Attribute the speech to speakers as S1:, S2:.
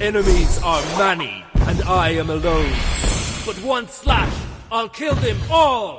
S1: Enemies are many, and I am alone. But one slash, I'll kill them all!